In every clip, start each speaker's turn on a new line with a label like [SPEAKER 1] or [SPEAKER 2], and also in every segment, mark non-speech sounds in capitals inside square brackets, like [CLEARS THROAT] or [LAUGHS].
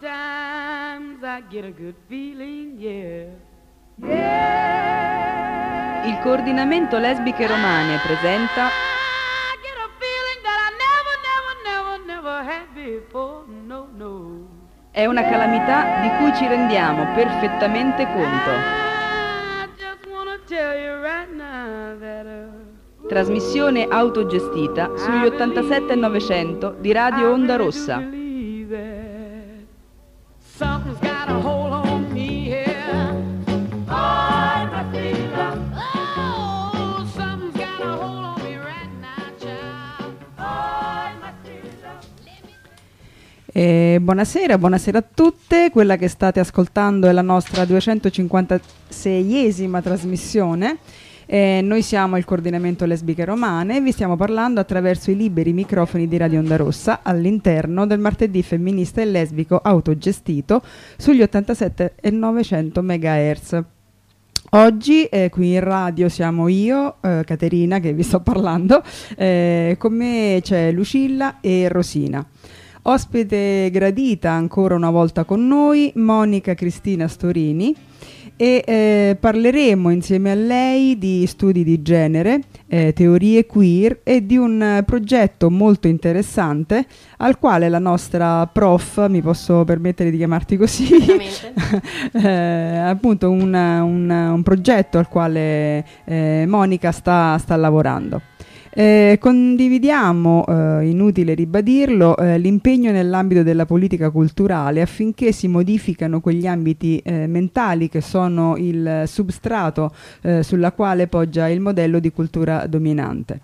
[SPEAKER 1] Sometimes I get a good feeling, yeah.
[SPEAKER 2] Il coordinamento lesbiche romane presenta
[SPEAKER 1] I get a feeling that I never, never, never, never had before. No, no.
[SPEAKER 2] È una calamità di cui ci rendiamo perfettamente conto.
[SPEAKER 1] Uh,
[SPEAKER 2] Trasmissione autogestita sugli 87 e 900 di Radio Onda Rossa.
[SPEAKER 3] Buonasera, buonasera a tutte. Quella che state ascoltando è la nostra 256esima trasmissione. Eh, noi siamo il coordinamento lesbiche romane e vi stiamo parlando attraverso i liberi microfoni di Radio Onda Rossa all'interno del martedì femminista e lesbico autogestito sugli 87 e 900 MHz. Oggi eh, qui in radio siamo io, eh, Caterina, che vi sto parlando, eh, con me c'è Lucilla e Rosina. Ospite gradita ancora una volta con noi, Monica Cristina Storini. E eh, parleremo insieme a lei di studi di genere, eh, teorie queer e di un progetto molto interessante al quale la nostra prof, mi posso permettere di chiamarti così, [LAUGHS] eh, appunto un, un- un progetto al quale eh, Monica sta, sta lavorando. Eh, condividiamo, eh, inutile ribadirlo, eh, l'impegno nell'ambito della politica culturale affinché si modificano quegli ambiti eh, mentali che sono il substrato eh, sulla quale poggia il modello di cultura dominante.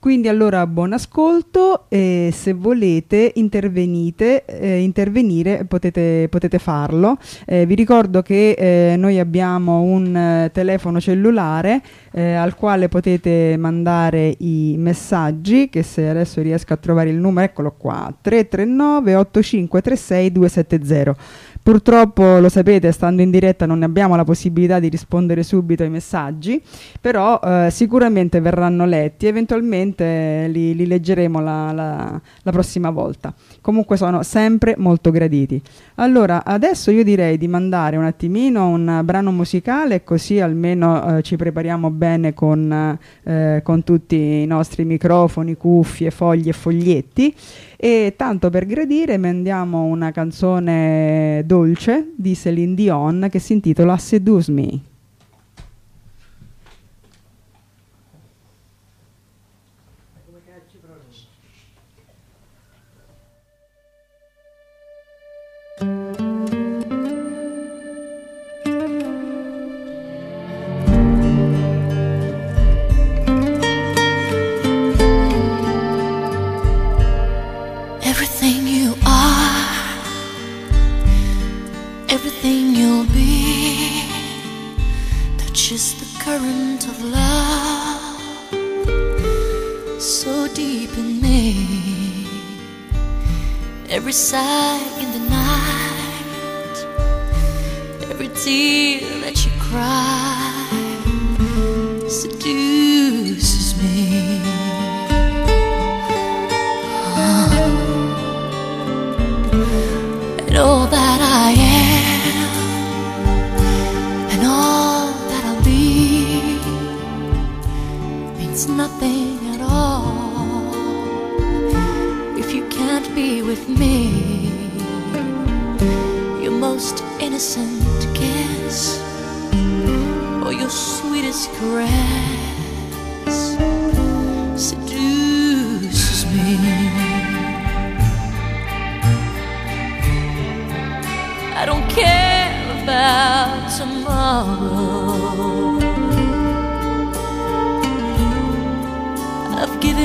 [SPEAKER 3] Quindi allora buon ascolto e se volete intervenite, eh, intervenire potete, potete farlo. Eh, vi ricordo che eh, noi abbiamo un eh, telefono cellulare eh, al quale potete mandare i messaggi che se adesso riesco a trovare il numero, eccolo qua, 339 8536 270. Purtroppo lo sapete, stando in diretta non abbiamo la possibilità di rispondere subito ai messaggi, però eh, sicuramente verranno letti, eventualmente li, li leggeremo la, la- la prossima volta. Comunque sono sempre molto graditi. Allora, adesso io direi di mandare un attimino un brano musicale, così almeno eh, ci prepariamo bene con, eh, con tutti i nostri microfoni, cuffie, fogli e foglietti. E tanto per gradire mandiamo una canzone dolce di Celine Dion che si intitola Seduce Me.
[SPEAKER 4] Everything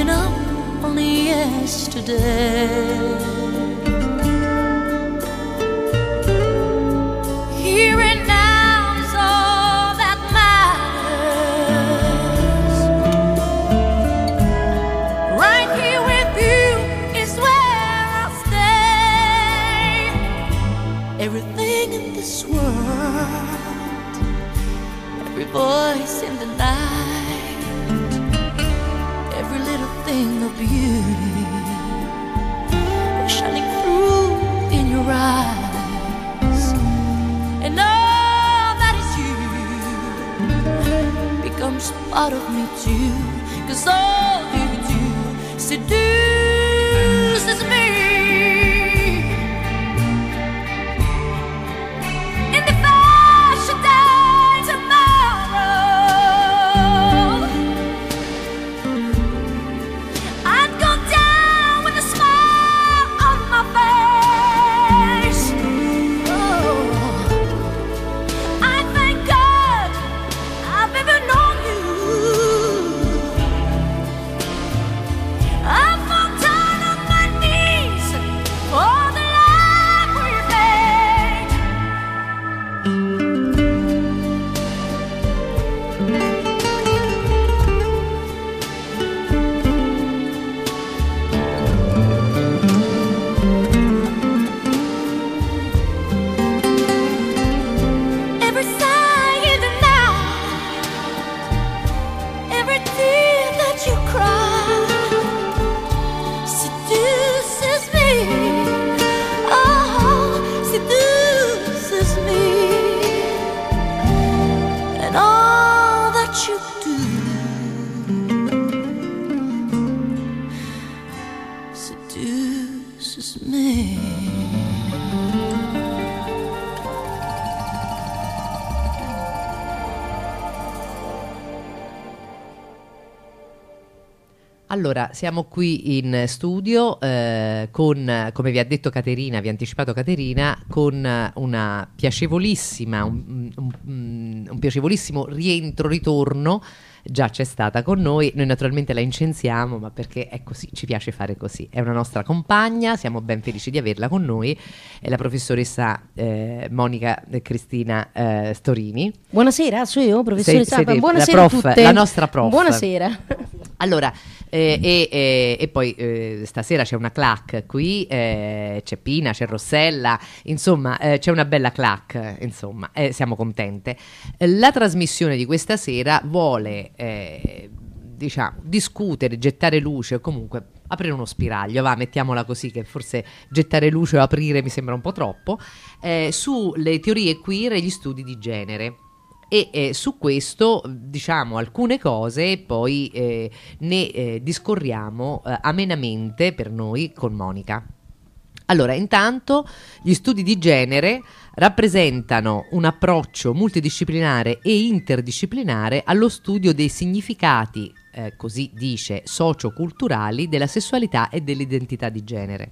[SPEAKER 4] given up on yesterday. Here and now is all that matters. Right here with you is where I'll stay. Everything in this world, every voice out of me too. Cause all you do seduces me.
[SPEAKER 5] Allora, siamo qui in studio eh, con, come vi ha detto Caterina, vi ha anticipato Caterina, con una piacevolissima, un, un- un piacevolissimo rientro, ritorno. Già c'è stata con noi, noi naturalmente la incensiamo, ma perché è così, ci piace fare così. È una nostra compagna, siamo ben felici di averla con noi, è la professoressa eh, Monica Cristina eh, Storini.
[SPEAKER 6] Buonasera, sono io, professoressa.
[SPEAKER 5] Sei- sei
[SPEAKER 6] Buonasera
[SPEAKER 5] la prof, la nostra prof.
[SPEAKER 6] Buonasera. [LAUGHS]
[SPEAKER 5] Allora, eh, e, e- e poi eh, stasera c'è una clac qui, eh, c'è Pina, c'è Rossella, insomma eh, c'è una bella clac, eh, insomma, eh, siamo contente. Eh, La trasmissione di questa sera vuole, eh, diciamo, discutere, gettare luce o comunque aprire uno spiraglio, va, mettiamola così, che forse gettare luce o aprire mi sembra un po' troppo, eh, sulle teorie queer e gli studi di genere. E eh, su questo diciamo alcune cose e poi eh, ne eh, discorriamo eh, amenamente per noi con Monica. Allora, intanto gli studi di genere rappresentano un approccio multidisciplinare e interdisciplinare allo studio dei significati, eh, così dice, socioculturali della sessualità e dell'identità di genere.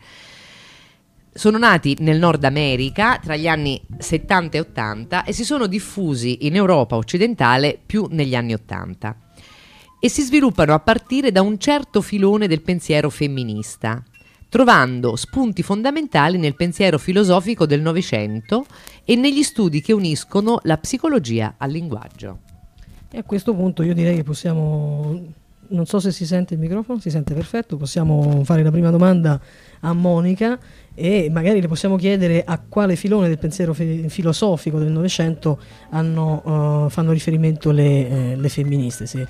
[SPEAKER 5] Sono nati nel Nord America tra gli anni 70 e 80 e si sono diffusi in Europa occidentale più negli anni 80 e si sviluppano a partire da un certo filone del pensiero femminista, trovando spunti fondamentali nel pensiero filosofico del Novecento e negli studi che uniscono la psicologia al linguaggio.
[SPEAKER 7] E a questo punto io direi che possiamo, non so se si sente il microfono, si sente perfetto, possiamo fare la prima domanda a Monica e magari le possiamo chiedere a quale filone del pensiero fi- filosofico del Novecento eh, fanno riferimento le, eh, le femministe. Se,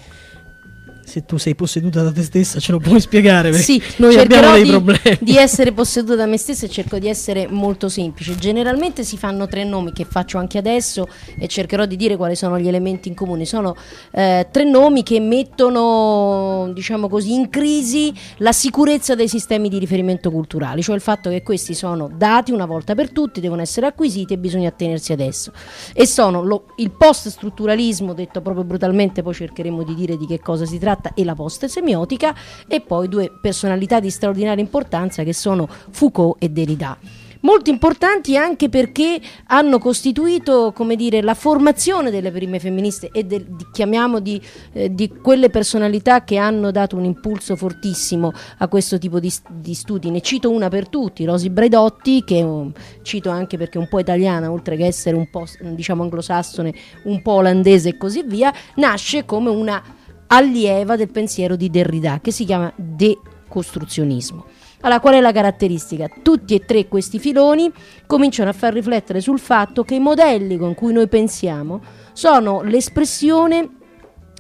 [SPEAKER 7] se tu sei posseduta da te stessa ce lo puoi spiegare perché
[SPEAKER 6] Sì,
[SPEAKER 7] noi abbiamo dei
[SPEAKER 6] di,
[SPEAKER 7] problemi.
[SPEAKER 6] di essere posseduta da me stessa e cerco di essere molto semplice. Generalmente si fanno tre nomi che faccio anche adesso e cercherò di dire quali sono gli elementi in comune. Sono eh, tre nomi che mettono, diciamo così, in crisi la sicurezza dei sistemi di riferimento culturali, cioè il fatto che questi sono dati una volta per tutti, devono essere acquisiti e bisogna attenersi ad esso. E sono lo- il post-strutturalismo, detto proprio brutalmente, poi cercheremo di dire di che cosa si tratta, e la post-semiotica, e poi due personalità di straordinaria importanza che sono Foucault e Derrida. Molto importanti anche perché hanno costituito, come dire, la formazione delle prime femministe e del- di- chiamiamo di, eh, di quelle personalità che hanno dato un impulso fortissimo a questo tipo di, di studi. Ne cito una per tutti, Rosy Braidotti, che um, cito anche perché è un po' italiana, oltre che essere un po' diciamo anglosassone, un po' olandese e così via, nasce come una allieva del pensiero di Derrida, che si chiama decostruzionismo. Allora, qual è la caratteristica? Tutti e tre questi filoni cominciano a far riflettere sul fatto che i modelli con cui noi pensiamo sono l'espressione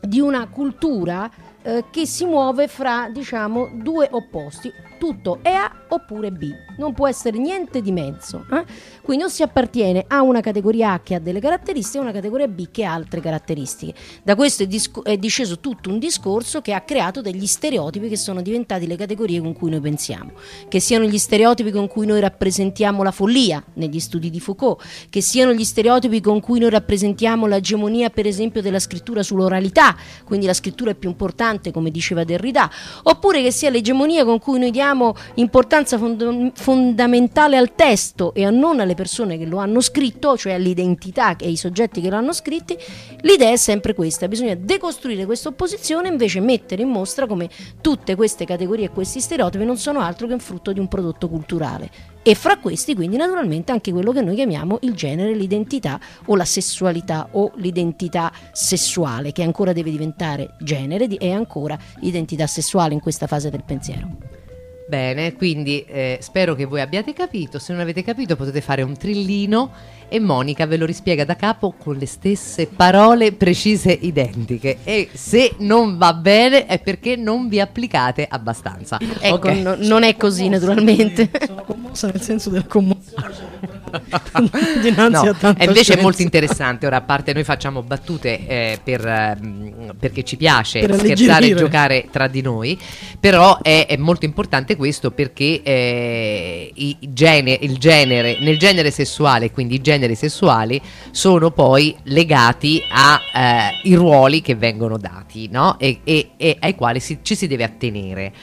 [SPEAKER 6] di una cultura eh, che si muove fra, diciamo, due opposti. tutto è A oppure B, non può essere niente di mezzo. eh? Quindi o si appartiene a una categoria A che ha delle caratteristiche e una categoria B che ha altre caratteristiche. Da questo è, disco- è disceso tutto un discorso che ha creato degli stereotipi che sono diventati le categorie con cui noi pensiamo, che siano gli stereotipi con cui noi rappresentiamo la follia negli studi di Foucault, che siano gli stereotipi con cui noi rappresentiamo l'egemonia per esempio della scrittura sull'oralità, quindi la scrittura è più importante come diceva Derrida, oppure che sia l'egemonia con cui noi diamo importanza fond- fondamentale al testo e a non alle persone che lo hanno scritto, cioè all'identità e ai soggetti che lo hanno scritti, l'idea è sempre questa, bisogna decostruire questa opposizione e invece mettere in mostra come tutte queste categorie e questi stereotipi non sono altro che un frutto di un prodotto culturale. E fra questi quindi naturalmente anche quello che noi chiamiamo il genere, l'identità o la sessualità o l'identità sessuale, che ancora deve diventare genere e ancora identità sessuale in questa fase del pensiero.
[SPEAKER 5] Bene, quindi eh, spero che voi abbiate capito. Se non avete capito potete fare un trillino e Monica ve lo rispiega da capo con le stesse parole precise identiche. E se non va bene è perché non vi applicate abbastanza.
[SPEAKER 6] Ecco,
[SPEAKER 5] Ok.
[SPEAKER 6] no- non è così naturalmente.
[SPEAKER 7] Sono commossa nel senso della commozione. [LAUGHS] Dinanzi
[SPEAKER 5] No,
[SPEAKER 7] a tanta
[SPEAKER 5] invece è molto interessante. Ora, a parte noi facciamo battute eh, per, ehm, perché ci piace
[SPEAKER 7] Per
[SPEAKER 5] scherzare e giocare tra di noi, però è, è molto importante questo perché eh, i gene- il genere, nel genere sessuale, quindi i generi sessuali, sono poi legati ai ruoli che vengono dati no? e, e- e ai quali si- ci si deve attenere.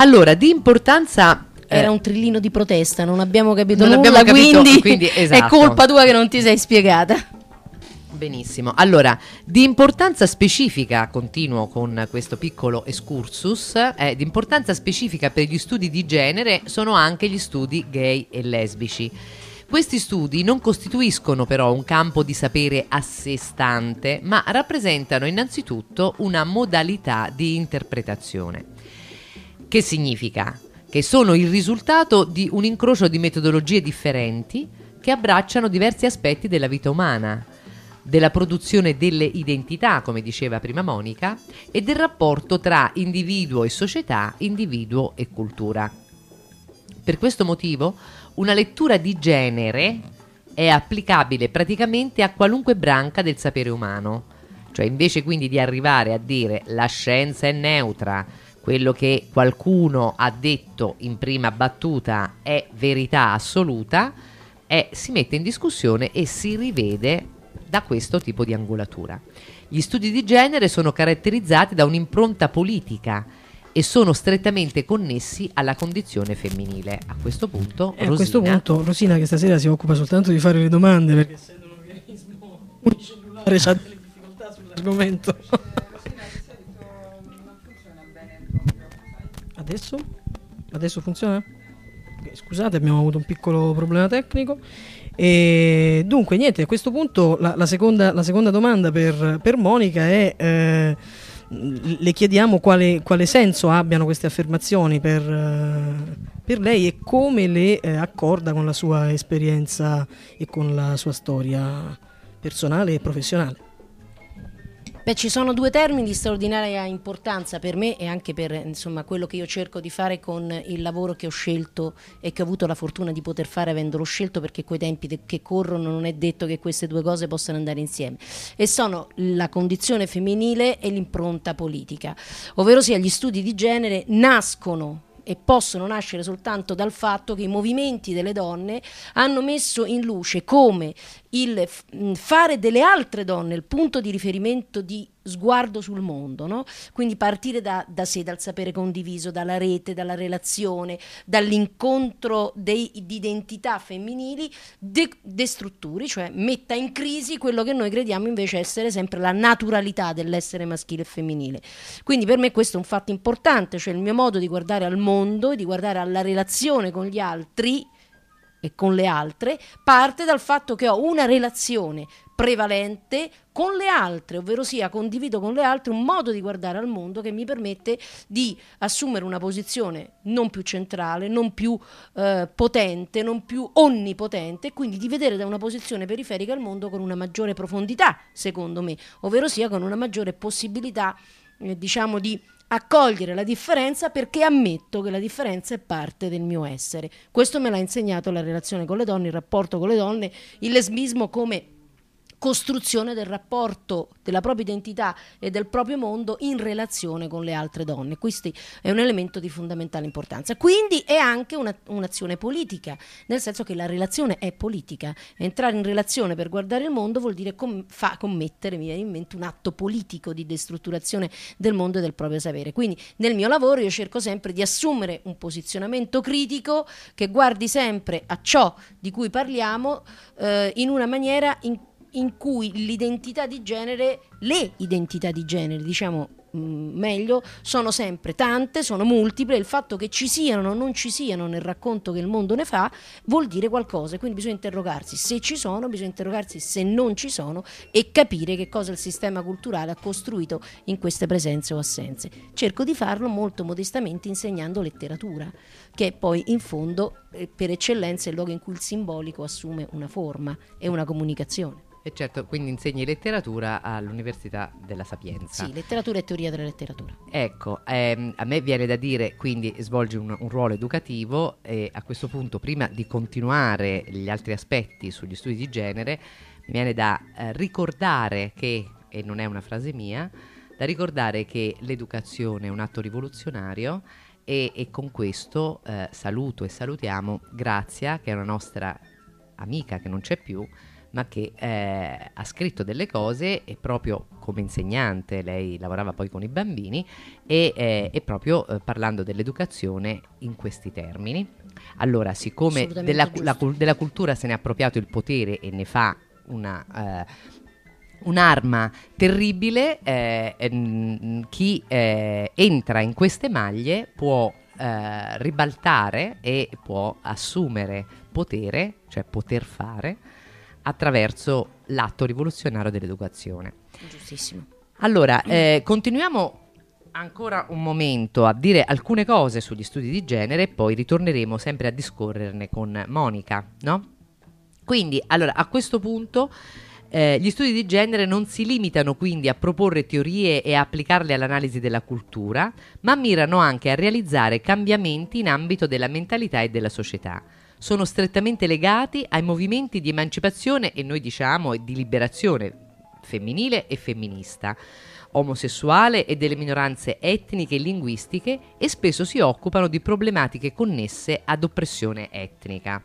[SPEAKER 5] Allora, di importanza... eh,
[SPEAKER 6] Era un trillino di protesta, non abbiamo capito
[SPEAKER 5] Non
[SPEAKER 6] nulla,
[SPEAKER 5] abbiamo capito,
[SPEAKER 6] quindi,
[SPEAKER 5] quindi, [LAUGHS]
[SPEAKER 6] è
[SPEAKER 5] esatto.
[SPEAKER 6] colpa tua che non ti sei spiegata.
[SPEAKER 5] Benissimo, allora di importanza specifica, continuo con questo piccolo excursus, eh, di importanza specifica per gli studi di genere sono anche gli studi gay e lesbici. Questi studi non costituiscono però un campo di sapere a sé stante, ma rappresentano innanzitutto una modalità di interpretazione. Che significa? Che sono il risultato di un incrocio di metodologie differenti che abbracciano diversi aspetti della vita umana, della produzione delle identità, come diceva prima Monica, e del rapporto tra individuo e società, individuo e cultura. Per questo motivo, una lettura di genere è applicabile praticamente a qualunque branca del sapere umano. Cioè, invece quindi di arrivare a dire la scienza è neutra, quello che qualcuno ha detto in prima battuta è verità assoluta, è- si mette in discussione e si rivede da questo tipo di angolatura. Gli studi di genere sono caratterizzati da un'impronta politica e sono strettamente connessi alla condizione femminile. A questo punto,
[SPEAKER 7] E a questo
[SPEAKER 5] Rosina-
[SPEAKER 7] punto Rosina che stasera si occupa soltanto di fare le domande perché essendo un organismo [LAUGHS] unicellulare ha delle difficoltà sull'argomento. Adesso? Adesso funziona? Scusate, abbiamo avuto un piccolo problema tecnico. E dunque, niente, a questo punto la, la seconda, la seconda domanda per, per Monica è: eh, le chiediamo quale, quale senso abbiano queste affermazioni per, eh, per lei e come le eh, accorda con la sua esperienza e con la sua storia personale e professionale.
[SPEAKER 6] Beh, ci sono due termini di straordinaria importanza per me e anche per insomma, quello che io cerco di fare con il lavoro che ho scelto e che ho avuto la fortuna di poter fare avendolo scelto perché coi tempi che corrono non è detto che queste due cose possano andare insieme. E sono la condizione femminile e l'impronta politica, ovvero sia gli studi di genere nascono e possono nascere soltanto dal fatto che i movimenti delle donne hanno messo in luce come il mh, fare delle altre donne il punto di riferimento di sguardo sul mondo, no? quindi partire da, da sé, dal sapere condiviso, dalla rete, dalla relazione, dall'incontro dei- di identità femminili, de- destrutturi, cioè metta in crisi quello che noi crediamo invece essere sempre la naturalità dell'essere maschile e femminile. Quindi per me questo è un fatto importante, cioè il mio modo di guardare al mondo e di guardare alla relazione con gli altri e con le altre parte dal fatto che ho una relazione prevalente con le altre, ovvero sia condivido con le altre un modo di guardare al mondo che mi permette di assumere una posizione non più centrale, non più eh, potente, non più onnipotente, quindi di vedere da una posizione periferica il mondo con una maggiore profondità, secondo me, ovvero sia con una maggiore possibilità diciamo di accogliere la differenza perché ammetto che la differenza è parte del mio essere. Questo me l'ha insegnato la relazione con le donne, il rapporto con le donne, il lesbismo come costruzione del rapporto della propria identità e del proprio mondo in relazione con le altre donne. Questo è un elemento di fondamentale importanza. Quindi è anche una- un'azione politica, nel senso che la relazione è politica. Entrare in relazione per guardare il mondo vuol dire com- fa commettere, mi viene in mente, un atto politico di destrutturazione del mondo e del proprio sapere. Quindi nel mio lavoro io cerco sempre di assumere un posizionamento critico che guardi sempre a ciò di cui parliamo eh, in una maniera in in cui l'identità di genere, le identità di genere, diciamo mh, meglio, sono sempre tante, sono multiple, il fatto che ci siano o non ci siano nel racconto che il mondo ne fa vuol dire qualcosa, quindi bisogna interrogarsi se ci sono, bisogna interrogarsi se non ci sono e capire che cosa il sistema culturale ha costruito in queste presenze o assenze. Cerco di farlo molto modestamente insegnando letteratura, che è poi in fondo eh, per eccellenza il luogo in cui il simbolico assume una forma e una comunicazione.
[SPEAKER 5] E certo, quindi insegni letteratura all'Università della Sapienza.
[SPEAKER 6] Sì, letteratura e teoria della letteratura.
[SPEAKER 5] Ecco, ehm, a me viene da dire, quindi svolgi un, un ruolo educativo e a questo punto, prima di continuare gli altri aspetti sugli studi di genere, mi viene da eh, ricordare che, e non è una frase mia, da ricordare che l'educazione è un atto rivoluzionario e, e con questo eh, saluto e salutiamo Grazia, che è una nostra amica che non c'è più, ma che eh, ha scritto delle cose e proprio come insegnante, lei lavorava poi con i bambini e, eh, e proprio eh, parlando dell'educazione in questi termini. Allora, siccome della, la della cultura se ne è appropriato il potere e ne fa una... eh, Un'arma terribile, eh, ehm, chi eh, entra in queste maglie può eh, ribaltare e può assumere potere, cioè poter fare, attraverso l'atto rivoluzionario dell'educazione.
[SPEAKER 6] Giustissimo.
[SPEAKER 5] Allora, eh, continuiamo ancora un momento a dire alcune cose sugli studi di genere e poi ritorneremo sempre a discorrerne con Monica, no? Quindi, allora, a questo punto eh, gli studi di genere non si limitano quindi a proporre teorie e a applicarle all'analisi della cultura, ma mirano anche a realizzare cambiamenti in ambito della mentalità e della società. Sono strettamente legati ai movimenti di emancipazione e noi diciamo di liberazione femminile e femminista, omosessuale e delle minoranze etniche e linguistiche e spesso si occupano di problematiche connesse ad oppressione etnica.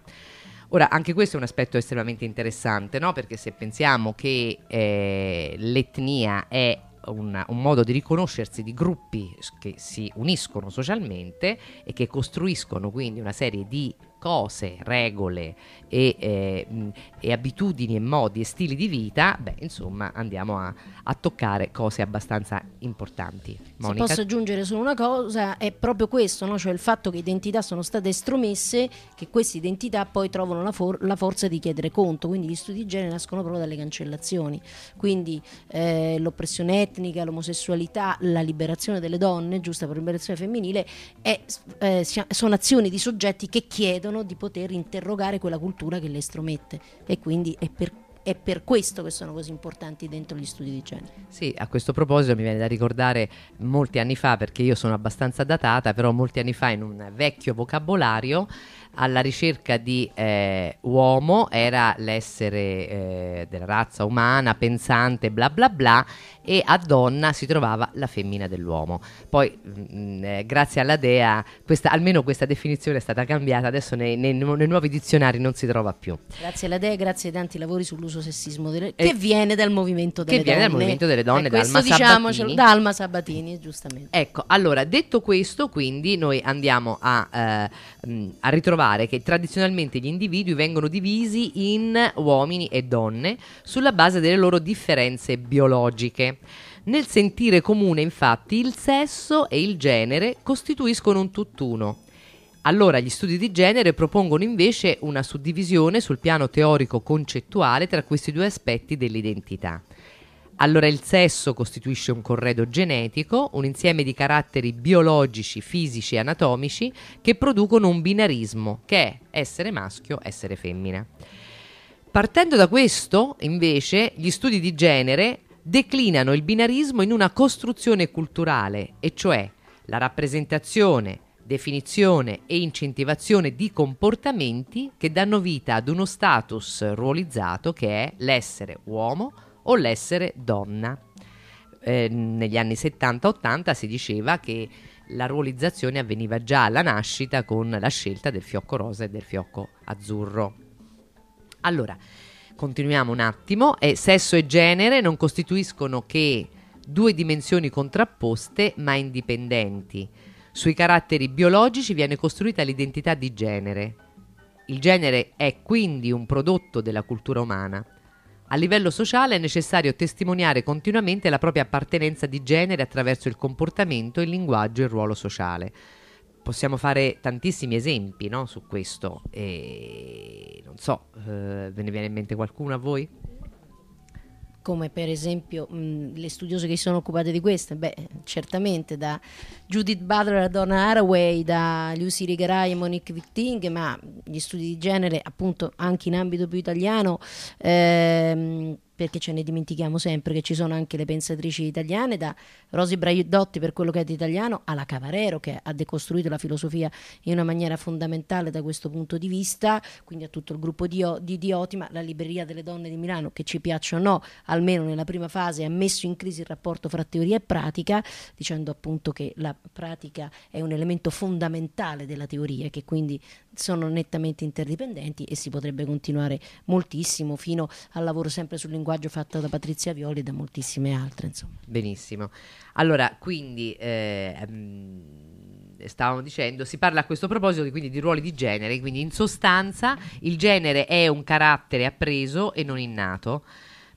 [SPEAKER 5] Ora, anche questo è un aspetto estremamente interessante, no? Perché se pensiamo che eh, l'etnia è un, un modo di riconoscersi di gruppi che si uniscono socialmente e che costruiscono quindi una serie di cose, regole e, eh, e abitudini e modi e stili di vita, beh, insomma, andiamo a, a toccare cose abbastanza importanti.
[SPEAKER 6] Se
[SPEAKER 5] Monica?
[SPEAKER 6] posso aggiungere solo una cosa, è proprio questo, no? cioè il fatto che identità sono state estromesse, che queste identità poi trovano la, for- la forza di chiedere conto, quindi gli studi di genere nascono proprio dalle cancellazioni, quindi eh, l'oppressione etnica, l'omosessualità, la liberazione delle donne, giusta per liberazione femminile, è, eh, sono azioni di soggetti che chiedono di poter interrogare quella cultura che le estromette e quindi è per, è per questo che sono così importanti dentro gli studi di genere.
[SPEAKER 5] Sì, a questo proposito mi viene da ricordare molti anni fa, perché io sono abbastanza datata, però molti anni fa in un vecchio vocabolario alla ricerca di eh, uomo era l'essere eh, della razza umana, pensante, bla bla bla, e a donna si trovava la femmina dell'uomo. Poi, mm, eh, grazie alla Dea, questa- almeno questa definizione è stata cambiata, adesso nei, nei nei nuovi dizionari non si trova più.
[SPEAKER 6] Grazie alla DEA, grazie ai tanti lavori sull'uso sessismo delle-
[SPEAKER 5] E-
[SPEAKER 6] che viene dal movimento delle
[SPEAKER 5] che viene dal
[SPEAKER 6] donne.
[SPEAKER 5] movimento delle donne,
[SPEAKER 6] Eh,
[SPEAKER 5] da
[SPEAKER 6] questo
[SPEAKER 5] Alma
[SPEAKER 6] diciamocelo,
[SPEAKER 5] Sabatini.
[SPEAKER 6] da Alma Sabatini, giustamente.
[SPEAKER 5] Ecco, allora, detto questo, quindi noi andiamo a, eh, mh, a ritrovare che tradizionalmente gli individui vengono divisi in uomini e donne sulla base delle loro differenze biologiche. Nel sentire comune, infatti, il sesso e il genere costituiscono un tutt'uno. Allora gli studi di genere propongono invece una suddivisione sul piano teorico-concettuale tra questi due aspetti dell'identità. Allora il sesso costituisce un corredo genetico, un insieme di caratteri biologici, fisici e anatomici che producono un binarismo, che è essere maschio, essere femmina. Partendo da questo, invece, gli studi di genere declinano il binarismo in una costruzione culturale, e cioè la rappresentazione, definizione e incentivazione di comportamenti che danno vita ad uno status ruolizzato che è l'essere uomo o l'essere donna. Eh, negli anni 70-80 si diceva che la ruolizzazione avveniva già alla nascita con la scelta del fiocco rosa e del fiocco azzurro. Allora, continuiamo un attimo. Eh, sesso e genere non costituiscono che due dimensioni contrapposte ma indipendenti. Sui caratteri biologici viene costruita l'identità di genere. Il genere è quindi un prodotto della cultura umana. A livello sociale è necessario testimoniare continuamente la propria appartenenza di genere attraverso il comportamento, il linguaggio e il ruolo sociale. Possiamo fare tantissimi esempi no, su questo. E non so, eh, ve ne viene in mente qualcuno a voi?
[SPEAKER 6] come per esempio mh, le studiose che si sono occupate di queste, beh, certamente da Judith Butler a Donna Haraway, da Lucy Rigarai e Monique Witting, ma gli studi di genere appunto anche in ambito più italiano ehm, perché ce ne dimentichiamo sempre che ci sono anche le pensatrici italiane, da Rosi Braidotti per quello che è di italiano, alla Cavarero che ha decostruito la filosofia in una maniera fondamentale da questo punto di vista, quindi a tutto il gruppo di, di Dioti, ma la Libreria delle Donne di Milano, che ci piaccia o no, almeno nella prima fase ha messo in crisi il rapporto fra teoria e pratica, dicendo appunto che la pratica è un elemento fondamentale della teoria, che quindi sono nettamente interdipendenti e si potrebbe continuare moltissimo fino al lavoro sempre sul linguaggio fatto da Patrizia Violi e da moltissime altre. Insomma.
[SPEAKER 5] Benissimo. Allora, quindi eh, ehm, stavamo dicendo, si parla a questo proposito di, quindi, di ruoli di genere, quindi in sostanza il genere è un carattere appreso e non innato.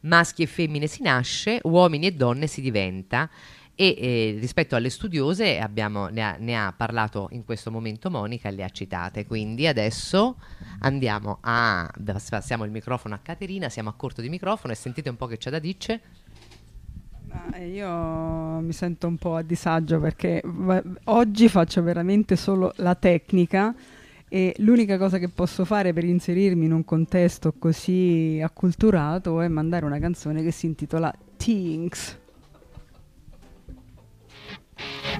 [SPEAKER 5] Maschi e femmine si nasce, uomini e donne si diventa e eh, rispetto alle studiose abbiamo, ne, ha, ne, ha, parlato in questo momento Monica e le ha citate. Quindi adesso andiamo a passiamo il microfono a Caterina siamo a corto di microfono e sentite un po' che c'è da dice
[SPEAKER 3] io mi sento un po' a disagio perché oggi faccio veramente solo la tecnica e l'unica cosa che posso fare per inserirmi in un contesto così acculturato è mandare una canzone che si intitola Things
[SPEAKER 4] Yeah.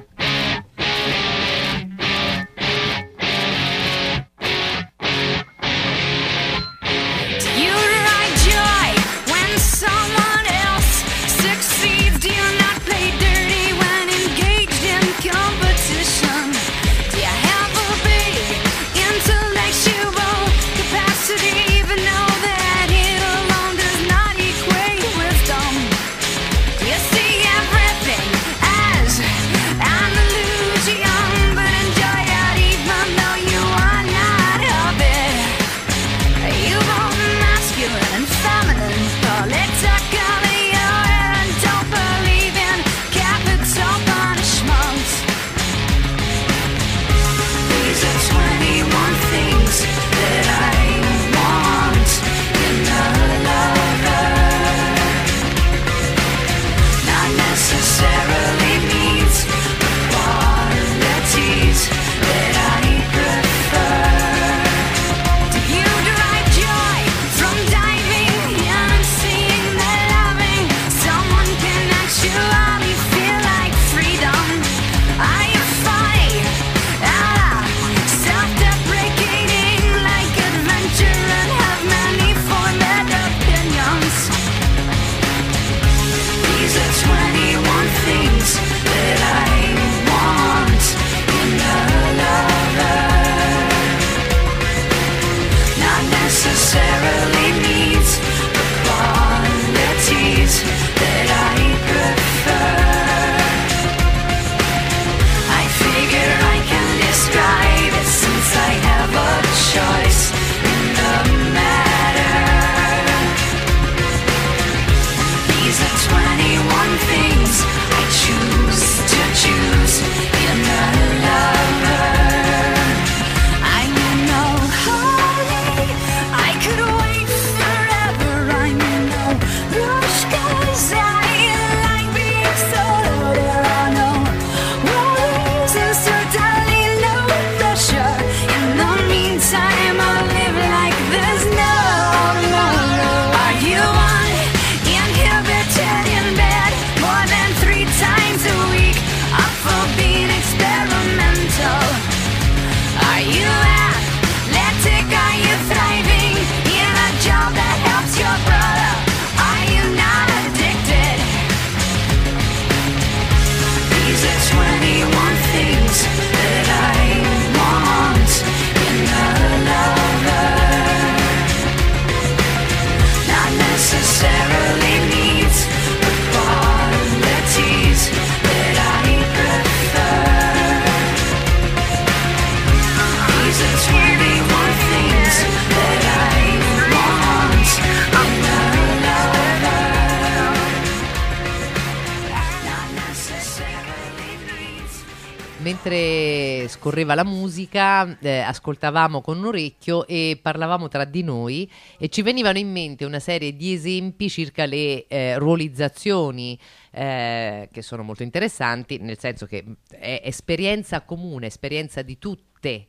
[SPEAKER 5] Mentre scorreva la musica eh, ascoltavamo con un orecchio e parlavamo tra di noi e ci venivano in mente una serie di esempi circa le eh, ruolizzazioni eh, che sono molto interessanti, nel senso che è esperienza comune, esperienza di tutte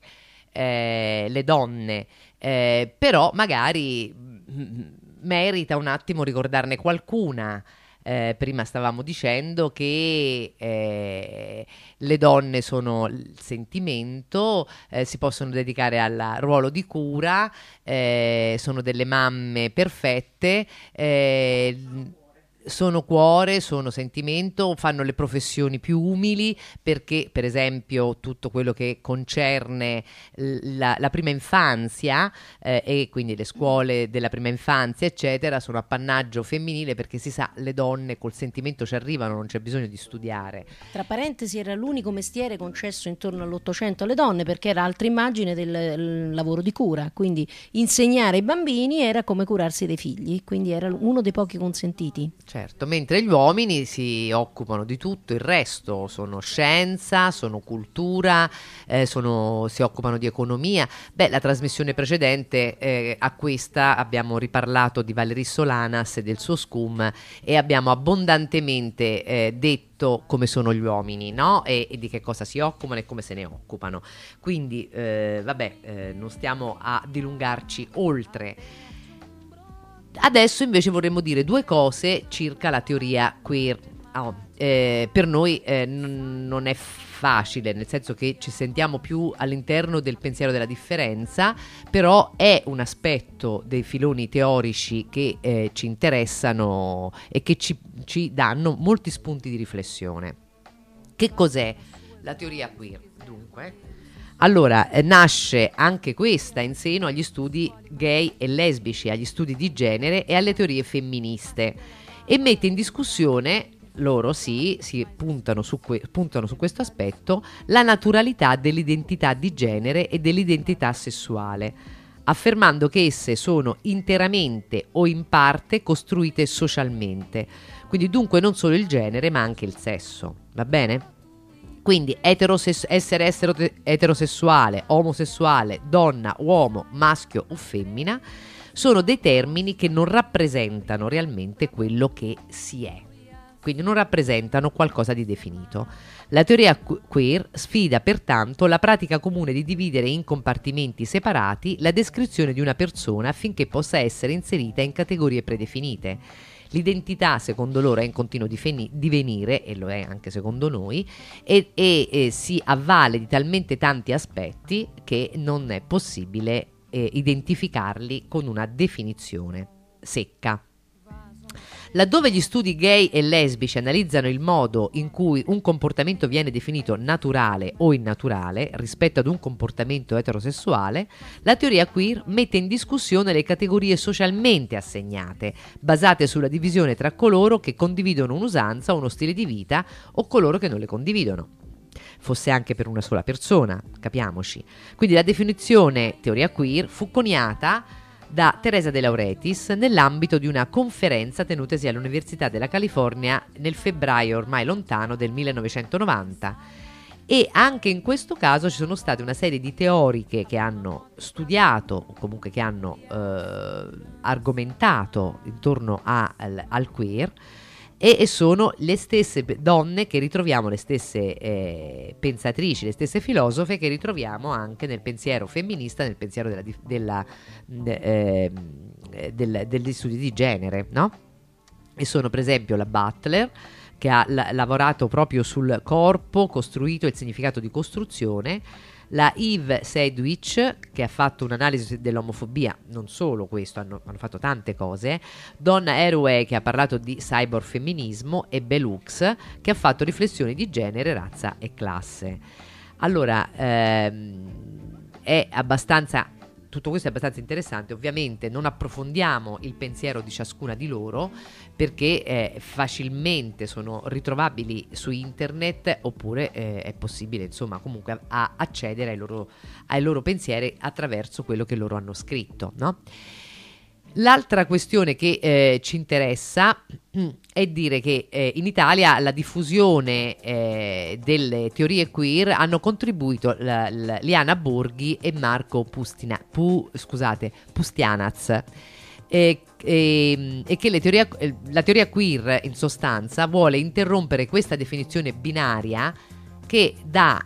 [SPEAKER 5] eh, le donne, eh, però magari merita un attimo ricordarne qualcuna. Eh, prima stavamo dicendo che eh, le donne sono il sentimento, eh, si possono dedicare al ruolo di cura, eh, sono delle mamme perfette, eh, sono cuore, sono sentimento, fanno le professioni più umili perché per esempio tutto quello che concerne la, la prima infanzia eh, e quindi le scuole della prima infanzia eccetera sono appannaggio femminile perché si sa le donne col sentimento ci arrivano, non c'è bisogno di studiare.
[SPEAKER 6] Tra parentesi era l'unico mestiere concesso intorno all'Ottocento alle donne perché era altra immagine del del lavoro di cura, quindi insegnare ai bambini era come curarsi dei figli, quindi era uno dei pochi consentiti.
[SPEAKER 5] Certo, mentre gli uomini si occupano di tutto, il resto sono scienza, sono cultura, eh, sono- si occupano di economia. Beh, la trasmissione precedente eh, a questa abbiamo riparlato di Valerie Solanas e del suo scum e abbiamo abbondantemente eh, detto come sono gli uomini, no? E, e di che cosa si occupano e come se ne occupano. Quindi, eh, vabbè, eh, non stiamo a dilungarci oltre. Adesso invece vorremmo dire due cose circa la teoria queer. Ah, eh, per noi eh, n- non è facile, nel senso che ci sentiamo più all'interno del pensiero della differenza, però è un aspetto dei filoni teorici che eh, ci interessano e che ci, ci danno molti spunti di riflessione. Che cos'è la teoria queer? Dunque, allora, eh, nasce anche questa in seno agli studi gay e lesbici, agli studi di genere e alle teorie femministe. E mette in discussione, loro sì, si puntano su, que- puntano su questo aspetto, la naturalità dell'identità di genere e dell'identità sessuale, affermando che esse sono interamente o in parte costruite socialmente, quindi dunque non solo il genere ma anche il sesso, va bene? Quindi eteroses- essere estero- eterosessuale, omosessuale, donna, uomo, maschio o femmina sono dei termini che non rappresentano realmente quello che si è. Quindi non rappresentano qualcosa di definito. La teoria que- queer sfida pertanto la pratica comune di dividere in compartimenti separati la descrizione di una persona affinché possa essere inserita in categorie predefinite. L'identità, secondo loro, è in continuo divenire, e lo è anche secondo noi, e, e- e si avvale di talmente tanti aspetti che non è possibile eh, identificarli con una definizione secca. Laddove gli studi gay e lesbici analizzano il modo in cui un comportamento viene definito naturale o innaturale rispetto ad un comportamento eterosessuale, la teoria queer mette in discussione le categorie socialmente assegnate, basate sulla divisione tra coloro che condividono un'usanza o uno stile di vita o coloro che non le condividono fosse anche per una sola persona, capiamoci. Quindi la definizione teoria queer fu coniata da Teresa De Lauretis nell'ambito di una conferenza tenutasi all'Università della California nel febbraio ormai lontano del 1990. E anche in questo caso ci sono state una serie di teoriche che hanno studiato o comunque che hanno eh, argomentato intorno a- al, al queer e, sono le stesse donne che ritroviamo, le stesse eh, pensatrici, le stesse filosofe che ritroviamo anche nel pensiero femminista, nel pensiero della, della, de- ehm, eh, del- degli studi di genere, no? E sono per esempio la Butler, che ha la- lavorato proprio sul corpo costruito il significato di costruzione, la Yves Sedgwick che ha fatto un'analisi dell'omofobia, non solo questo, hanno, hanno fatto tante cose, Donna Haraway che ha parlato di cyborg femminismo e Belux che ha fatto riflessioni di genere, razza e classe. Allora, ehm, è abbastanza tutto questo è abbastanza interessante, ovviamente non approfondiamo il pensiero di ciascuna di loro perché eh, facilmente sono ritrovabili su internet oppure eh, è possibile insomma comunque accedere ai loro, ai loro pensieri attraverso quello che loro hanno scritto. No? L'altra questione che eh, ci interessa è dire che eh, in Italia la diffusione eh, delle teorie queer hanno contribuito Liana Borghi e Marco Pustina- Pu- scusate, Pustianaz. E, e- e che teoria- eh, la teoria queer in sostanza vuole interrompere questa definizione binaria che da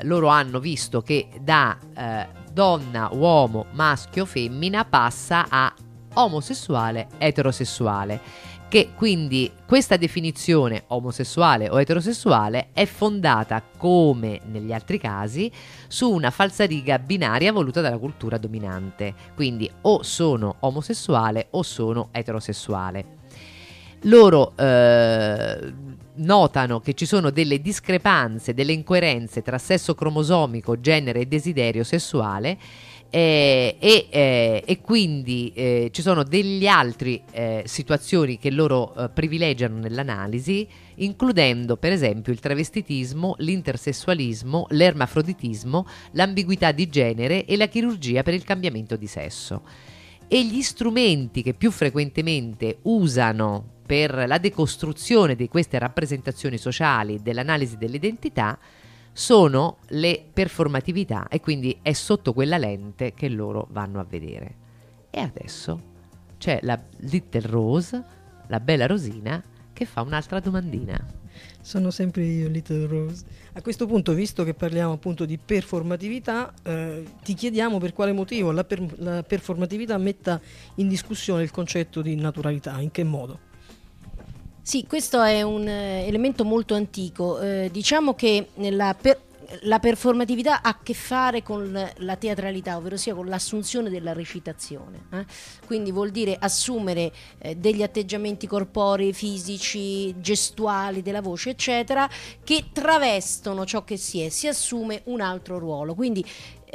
[SPEAKER 5] eh, loro hanno visto che da eh, donna, uomo, maschio, femmina passa a omosessuale, eterosessuale. Che quindi questa definizione omosessuale o eterosessuale è fondata, come negli altri casi, su una falsariga binaria voluta dalla cultura dominante. Quindi o sono omosessuale o sono eterosessuale loro eh, notano che ci sono delle discrepanze, delle incoerenze tra sesso cromosomico, genere e desiderio sessuale eh, e, eh, e quindi eh, ci sono degli altri eh, situazioni che loro eh, privilegiano nell'analisi, includendo per esempio il travestitismo, l'intersessualismo, l'ermafroditismo, l'ambiguità di genere e la chirurgia per il cambiamento di sesso. E gli strumenti che più frequentemente usano per la decostruzione di queste rappresentazioni sociali dell'analisi dell'identità sono le performatività e quindi è sotto quella lente che loro vanno a vedere. E adesso c'è la Little Rose, la bella Rosina, che fa un'altra domandina.
[SPEAKER 7] Sono sempre io, Little Rose. A questo punto, visto che parliamo appunto di performatività, eh, ti chiediamo per quale motivo la, per- la performatività metta in discussione il concetto di naturalità, in che modo?
[SPEAKER 6] Sì, questo è un eh, elemento molto antico. Eh, diciamo che la, per- la performatività ha a che fare con la teatralità, ovvero sia con l'assunzione della recitazione. eh. Quindi vuol dire assumere eh, degli atteggiamenti corporei, fisici, gestuali, della voce, eccetera, che travestono ciò che si è, si assume un altro ruolo. Quindi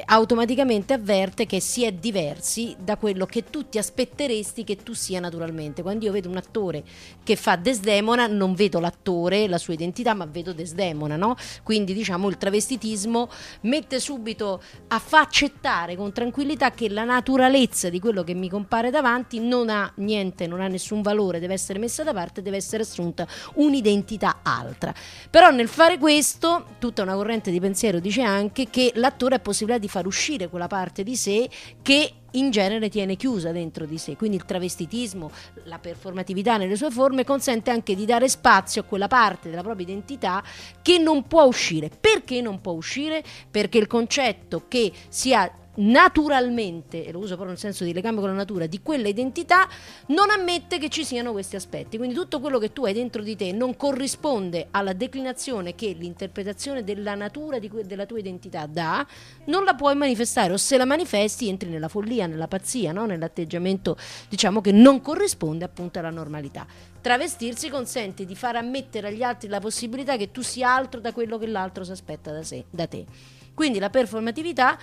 [SPEAKER 6] automaticamente avverte che si è diversi da quello che tu ti aspetteresti che tu sia naturalmente. Quando io vedo un attore che fa Desdemona, non vedo l'attore, la sua identità, ma vedo Desdemona, no? Quindi diciamo il travestitismo mette subito a fa accettare con tranquillità che la naturalezza di quello che mi compare davanti non ha niente, non ha nessun valore, deve essere messa da parte, deve essere assunta un'identità altra. Però nel fare questo, tutta una corrente di pensiero dice anche che l'attore ha possibilità di far uscire quella parte di sé che in genere tiene chiusa dentro di sé. Quindi il travestitismo, la performatività nelle sue forme consente anche di dare spazio a quella parte della propria identità che non può uscire. Perché non può uscire? Perché il concetto che sia naturalmente, e lo uso proprio nel senso di legame con la natura, di quella identità, non ammette che ci siano questi aspetti. Quindi tutto quello che tu hai dentro di te non corrisponde alla declinazione che l'interpretazione della natura que- della tua identità dà, non la puoi manifestare o se la manifesti entri nella follia, nella pazzia, no? nell'atteggiamento diciamo che non corrisponde appunto alla normalità. Travestirsi consente di far ammettere agli altri la possibilità che tu sia altro da quello che l'altro si aspetta da, da te. Quindi la performatività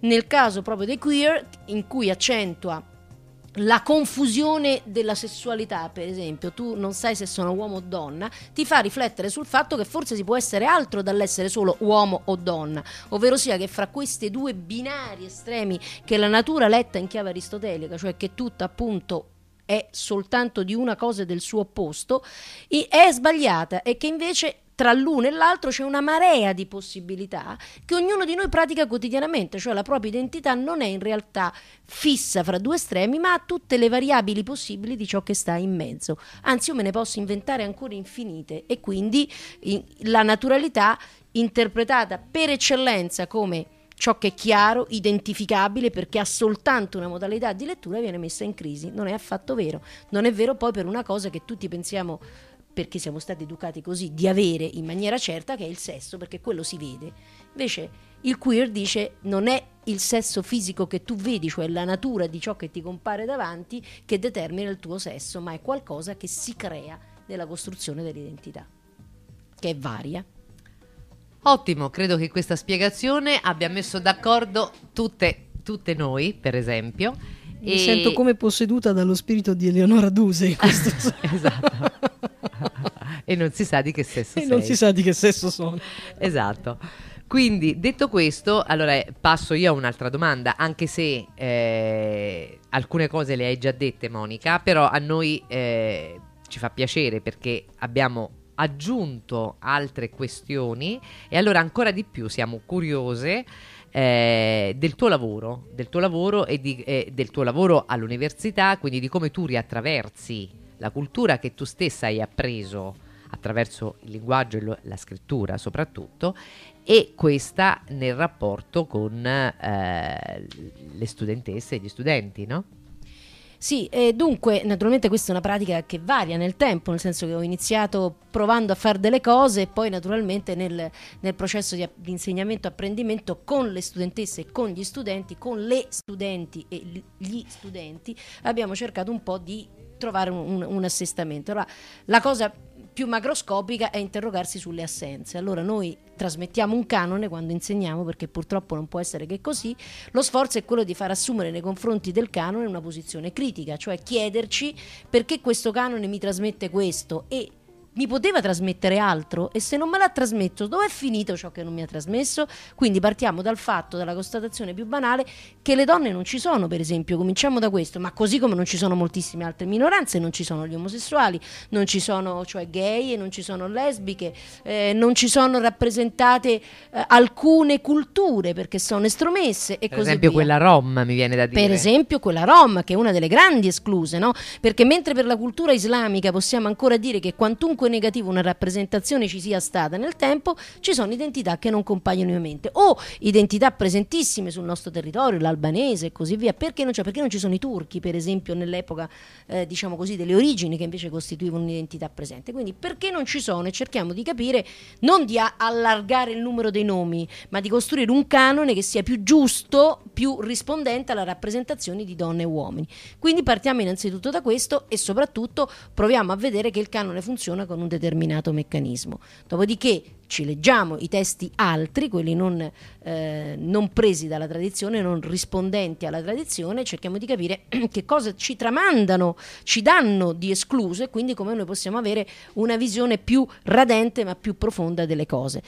[SPEAKER 6] nel caso proprio dei queer, in cui accentua la confusione della sessualità, per esempio, tu non sai se sono uomo o donna, ti fa riflettere sul fatto che forse si può essere altro dall'essere solo uomo o donna, ovvero sia che fra questi due binari estremi che la natura letta in chiave aristotelica, cioè che tutto appunto è soltanto di una cosa e del suo opposto, è sbagliata e che invece tra l'uno e l'altro c'è una marea di possibilità che ognuno di noi pratica quotidianamente, cioè la propria identità non è in realtà fissa fra due estremi, ma ha tutte le variabili possibili di ciò che sta in mezzo. Anzi, io me ne posso inventare ancora infinite e quindi in- la naturalità interpretata per eccellenza come ciò che è chiaro, identificabile, perché ha soltanto una modalità di lettura, viene messa in crisi. Non è affatto vero. Non è vero poi per una cosa che tutti pensiamo, perché siamo stati educati così, di avere in maniera certa, che è il sesso, perché quello si vede. Invece il queer dice non è il sesso fisico che tu vedi, cioè la natura di ciò che ti compare davanti, che determina il tuo sesso, ma è qualcosa che si crea nella costruzione dell'identità, che è varia.
[SPEAKER 5] Ottimo, credo che questa spiegazione abbia messo d'accordo tutte, tutte noi, per esempio.
[SPEAKER 7] Mi
[SPEAKER 5] e-
[SPEAKER 7] sento come posseduta dallo spirito di Eleonora Duse in questo [LAUGHS] senso.
[SPEAKER 5] esatto. [LAUGHS] e non si sa di che sesso
[SPEAKER 7] e
[SPEAKER 5] sei.
[SPEAKER 7] non si sa di che sesso sono.
[SPEAKER 5] Esatto. Quindi, detto questo, allora eh, passo io a un'altra domanda, anche se eh, alcune cose le hai già dette, Monica, però a noi eh, ci fa piacere perché abbiamo aggiunto altre questioni e allora ancora di più siamo curiose eh, del tuo lavoro, del tuo lavoro e di- eh, del tuo lavoro all'università, quindi di come tu riattraversi la cultura che tu stessa hai appreso attraverso il linguaggio e la scrittura soprattutto e questa nel rapporto con eh, le studentesse e gli studenti, no?
[SPEAKER 6] Sì, e dunque naturalmente questa è una pratica che varia nel tempo, nel senso che ho iniziato provando a fare delle cose e poi naturalmente nel, nel processo di, di insegnamento-apprendimento con le studentesse e con gli studenti, con le studenti e gli studenti abbiamo cercato un po' di trovare un, un- assestamento. Allora, la cosa più macroscopica è interrogarsi sulle assenze. Allora noi trasmettiamo un canone quando insegniamo, perché purtroppo non può essere che così, lo sforzo è quello di far assumere nei confronti del canone una posizione critica, cioè chiederci perché questo canone mi trasmette questo e mi poteva trasmettere altro e se non me l'ha trasmesso dove è finito ciò che non mi ha trasmesso? Quindi partiamo dal fatto, dalla constatazione più banale che le donne non ci sono, per esempio, cominciamo da questo, ma così come non ci sono moltissime altre minoranze, non ci sono gli omosessuali, non ci sono cioè gay e non ci sono lesbiche, eh, non ci sono rappresentate eh, alcune culture perché sono estromesse e
[SPEAKER 5] Per
[SPEAKER 6] così
[SPEAKER 5] esempio
[SPEAKER 6] via.
[SPEAKER 5] quella rom mi viene da dire.
[SPEAKER 6] Per esempio quella rom, che è una delle grandi escluse, no? Perché mentre per la cultura islamica possiamo ancora dire che quantunque negativo una rappresentazione ci sia stata nel tempo, ci sono identità che non compaiono in mente. O identità presentissime sul nostro territorio, l'albanese e così via. Perché non? Perché non ci sono i turchi, per esempio, nell'epoca, eh, diciamo così, delle origini, che invece costituivano un'identità presente. Quindi perché non ci sono? E cerchiamo di capire, non di allargare il numero dei nomi, ma di costruire un canone che sia più giusto, più rispondente alla rappresentazione di donne e uomini. Quindi partiamo innanzitutto da questo e soprattutto proviamo a vedere che il canone funziona con un determinato meccanismo. Dopodiché ci leggiamo i testi altri, quelli non, eh, non presi dalla tradizione, non rispondenti alla tradizione, cerchiamo di capire [CLEARS THROAT] che cosa ci tramandano, ci danno di escluso e quindi come noi possiamo avere una visione più radente ma più profonda delle cose.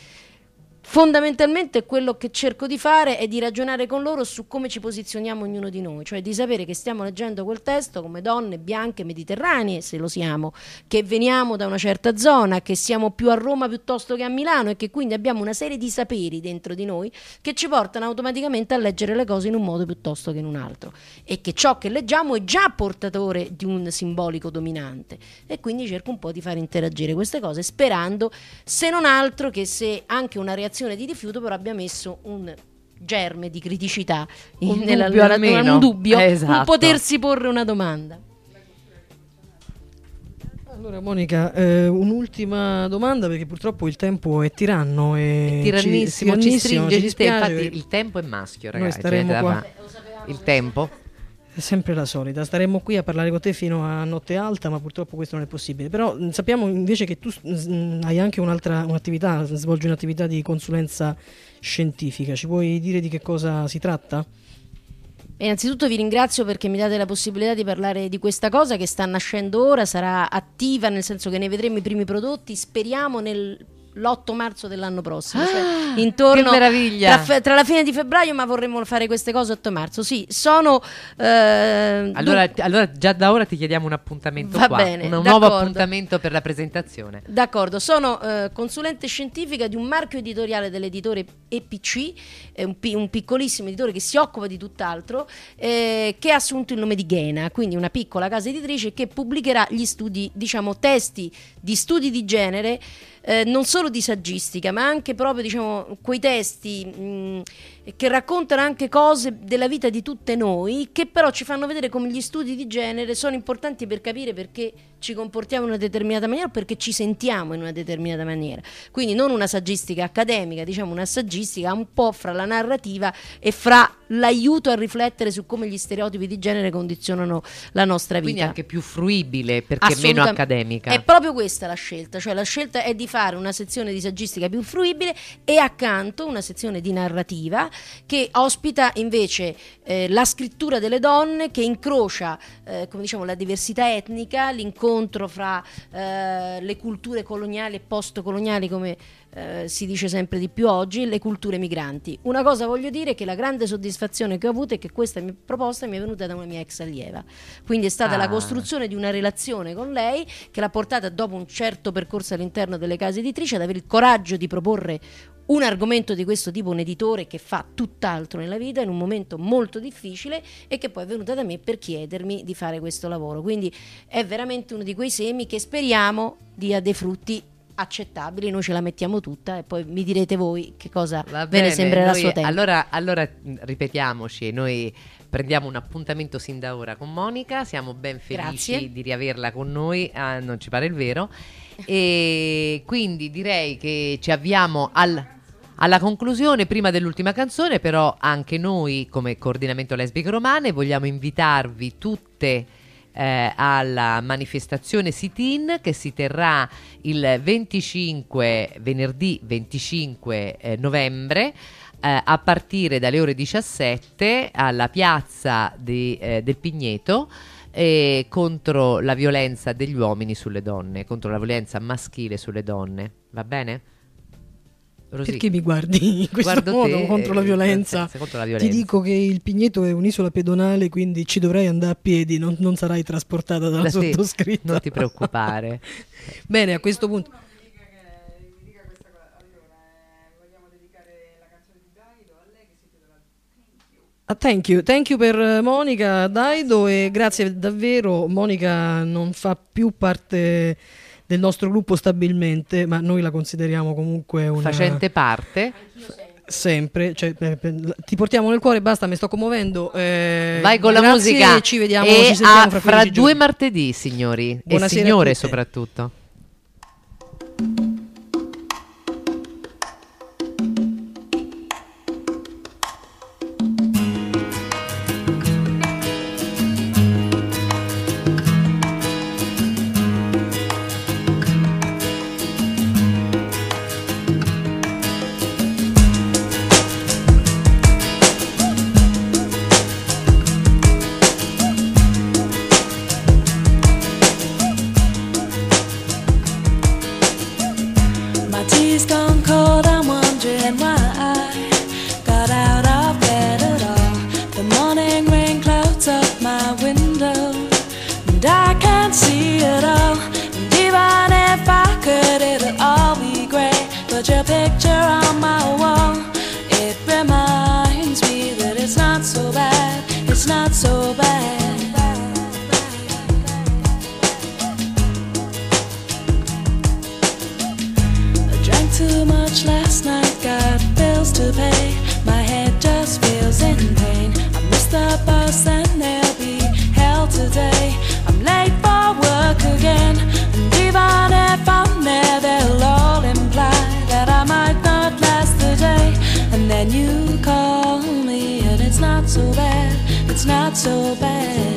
[SPEAKER 6] Fondamentalmente quello che cerco di fare è di ragionare con loro su come ci posizioniamo ognuno di noi, cioè di sapere che stiamo leggendo quel testo come donne bianche mediterranee, se lo siamo, che veniamo da una certa zona, che siamo più a Roma piuttosto che a Milano e che quindi abbiamo una serie di saperi dentro di noi che ci portano automaticamente a leggere le cose in un modo piuttosto che in un altro. E che ciò che leggiamo è già portatore di un simbolico dominante. E quindi cerco un po' di far interagire queste cose sperando se non altro che se anche una reazione di rifiuto però abbia messo un germe di criticità in-
[SPEAKER 5] Un
[SPEAKER 6] nella-
[SPEAKER 5] dubbio
[SPEAKER 6] nella-
[SPEAKER 5] almeno.
[SPEAKER 6] un dubbio,
[SPEAKER 5] Eh,
[SPEAKER 6] un
[SPEAKER 5] esatto.
[SPEAKER 6] potersi porre una domanda.
[SPEAKER 7] Allora Monica, eh, un'ultima domanda perché purtroppo il tempo è tiranno e
[SPEAKER 5] Tirannissimo, ci,
[SPEAKER 7] tirannissimo,
[SPEAKER 5] stringe,
[SPEAKER 7] ci
[SPEAKER 5] ci Infatti il tempo è maschio,
[SPEAKER 7] Noi
[SPEAKER 5] ragazzi. da
[SPEAKER 7] qua.
[SPEAKER 5] Il tempo?
[SPEAKER 7] È sempre la solita, staremmo qui a parlare con te fino a notte alta, ma purtroppo questo non è possibile. Però mh, sappiamo invece che tu mh, hai anche un'altra un'attività, svolgi un'attività di consulenza scientifica. Ci puoi dire di che cosa si tratta?
[SPEAKER 6] E Innanzitutto vi ringrazio perché mi date la possibilità di parlare di questa cosa che sta nascendo ora, sarà attiva nel senso che ne vedremo i primi prodotti, speriamo nel l'8 marzo dell'anno prossimo, cioè intorno
[SPEAKER 5] che meraviglia!
[SPEAKER 6] Tra, tra la fine di febbraio, ma vorremmo fare queste cose 8 marzo. Sì, sono eh,
[SPEAKER 5] Allora,
[SPEAKER 6] dun-
[SPEAKER 5] allora già da ora ti chiediamo un appuntamento
[SPEAKER 6] Va
[SPEAKER 5] qua,
[SPEAKER 6] bene,
[SPEAKER 5] un nuovo appuntamento per la presentazione.
[SPEAKER 6] D'accordo, sono eh, consulente scientifica di un marchio editoriale dell'editore EPC, è un, pi- un piccolissimo editore che si occupa di tutt'altro, eh, che ha assunto il nome di Ghena, quindi una piccola casa editrice che pubblicherà gli studi, diciamo, testi di studi di genere. Eh, non solo di saggistica, ma anche proprio diciamo, quei testi mh, che raccontano anche cose della vita di tutte noi, che però ci fanno vedere come gli studi di genere sono importanti per capire perché ci comportiamo in una determinata maniera perché ci sentiamo in una determinata maniera. Quindi non una saggistica accademica, diciamo una saggistica un po' fra la narrativa e fra l'aiuto a riflettere su come gli stereotipi di genere condizionano la nostra vita.
[SPEAKER 5] Quindi anche più fruibile perché meno accademica.
[SPEAKER 6] È proprio questa la scelta, cioè la scelta è di fare una sezione di saggistica più fruibile e accanto una sezione di narrativa che ospita invece eh, la scrittura delle donne che incrocia, eh, come diciamo, la diversità etnica, l'incontro fra eh, le culture coloniali e post-coloniali come eh, si dice sempre di più oggi, le culture migranti. Una cosa voglio dire che la grande soddisfazione che ho avuto è che questa mia proposta mi è venuta da una mia ex allieva. Quindi è stata
[SPEAKER 5] Ah.
[SPEAKER 6] la costruzione di una relazione con lei che l'ha portata dopo un certo percorso all'interno delle case editrici ad avere il coraggio di proporre un argomento di questo tipo, un editore che fa tutt'altro nella vita in un momento molto difficile e che poi è venuta da me per chiedermi di fare questo lavoro. Quindi è veramente uno di quei semi che speriamo dia dei frutti accettabili, noi ce la mettiamo tutta e poi mi direte voi che cosa
[SPEAKER 5] Va
[SPEAKER 6] ve ne
[SPEAKER 5] bene,
[SPEAKER 6] sembrerà a suo tempo.
[SPEAKER 5] Allora, allora, mh, ripetiamoci, noi prendiamo un appuntamento sin da ora con Monica, siamo ben felici
[SPEAKER 6] Grazie.
[SPEAKER 5] di riaverla con noi, ah, non ci pare il vero, e quindi direi che ci avviamo al- alla conclusione prima dell'ultima canzone, però anche noi come coordinamento lesbiche romane vogliamo invitarvi tutte eh, alla manifestazione sit-in che si terrà il 25 venerdì 25 eh, novembre eh, a partire dalle ore 17 alla piazza di, eh, del Pigneto contro la violenza degli uomini sulle donne, contro la violenza maschile sulle donne. Va bene? Rosì.
[SPEAKER 7] Perché mi guardi in questo
[SPEAKER 5] Guardo
[SPEAKER 7] modo
[SPEAKER 5] te,
[SPEAKER 7] contro la
[SPEAKER 5] eh,
[SPEAKER 7] violenza?
[SPEAKER 5] contro la
[SPEAKER 7] Ti
[SPEAKER 5] violenza.
[SPEAKER 7] dico che il Pigneto è un'isola pedonale, quindi ci dovrai andare a piedi, non, non sarai trasportata dalla
[SPEAKER 5] Da te,
[SPEAKER 7] sottoscritta.
[SPEAKER 5] non ti preoccupare. [LAUGHS]
[SPEAKER 7] Bene, a questo punto. Ah, thank you, thank you per eh, Monica Daido e grazie davvero. Monica non fa più parte del nostro gruppo stabilmente, ma noi la consideriamo comunque una
[SPEAKER 5] Facente parte,
[SPEAKER 7] sempre, cioè, eh, ti portiamo nel cuore, basta, mi sto commuovendo. eh,
[SPEAKER 5] vai con la musica
[SPEAKER 7] e ci vediamo,
[SPEAKER 5] e
[SPEAKER 7] ci
[SPEAKER 5] a-
[SPEAKER 7] fra,
[SPEAKER 5] fra
[SPEAKER 7] 15
[SPEAKER 5] due
[SPEAKER 7] giorni.
[SPEAKER 5] martedì, signori e
[SPEAKER 7] Buonasera a
[SPEAKER 5] signore soprattutto.
[SPEAKER 8] So bad.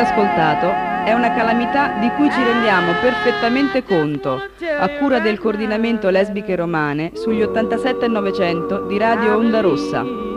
[SPEAKER 2] Ascoltato? È una calamità di cui ci rendiamo perfettamente conto, a cura del coordinamento lesbiche romane sugli 87 e 900 di Radio Onda Rossa.